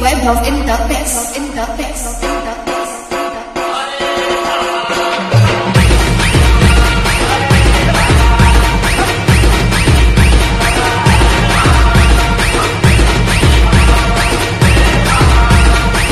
web of in the pits, in the pits, in the.